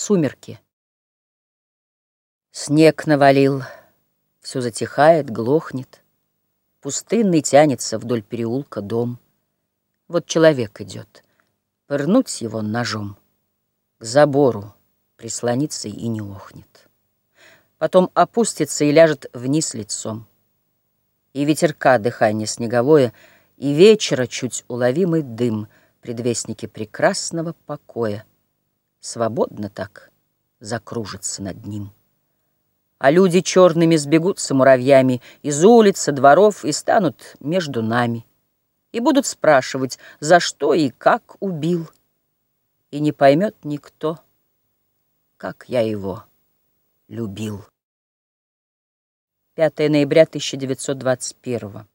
Сумерки. Снег навалил, все затихает, глохнет. Пустынный тянется вдоль переулка дом. Вот человек идет, пырнуть его ножом. К забору прислонится и не охнет. Потом опустится и ляжет вниз лицом. И ветерка дыхание снеговое, И вечера чуть уловимый дым, Предвестники прекрасного покоя свободно так закружится над ним. А люди черными сбегутся муравьями Из улиц, дворов и станут между нами. И будут спрашивать, за что и как убил. И не поймет никто, как я его любил. 5 ноября 1921